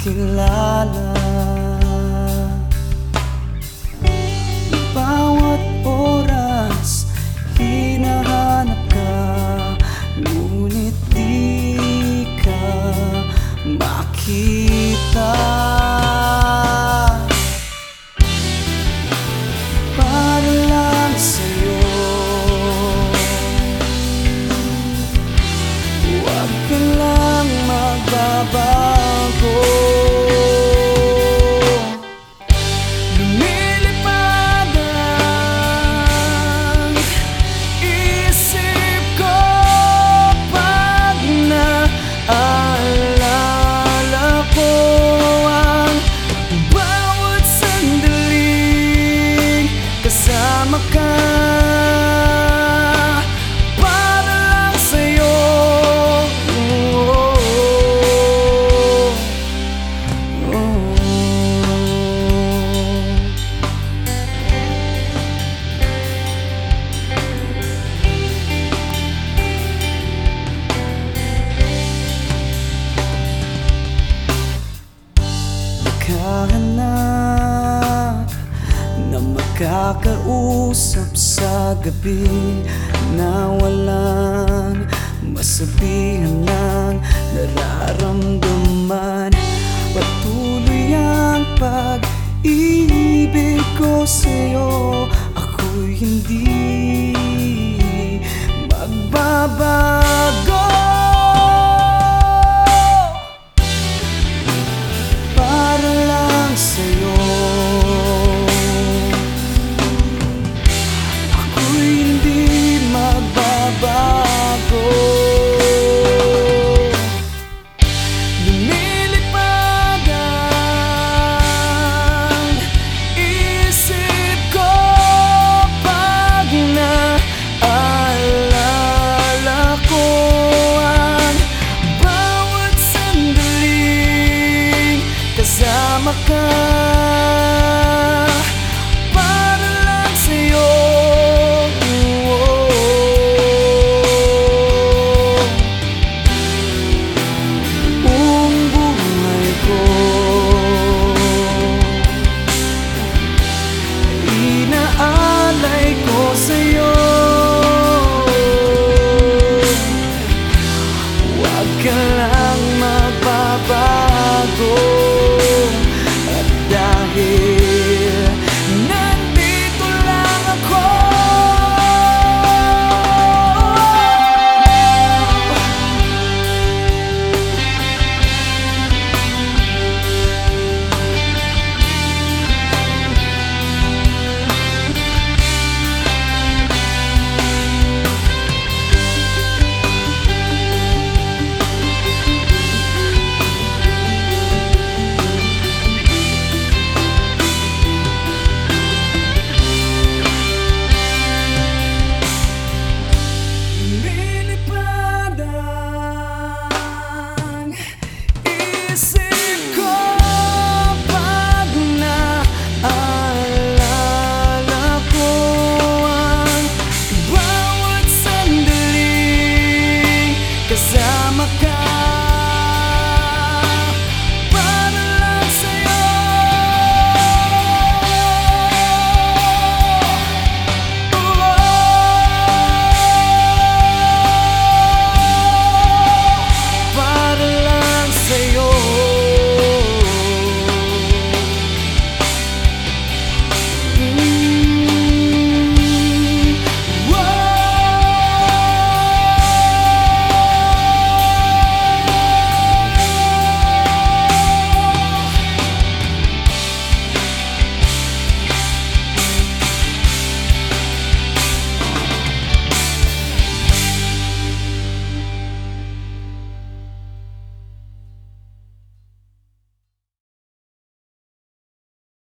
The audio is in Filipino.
makilala. Bawat oras hinahanap ka. Ngunit di ka makita. makakausap sa gabi Na walang masabihan ng nararamdaman I can lie.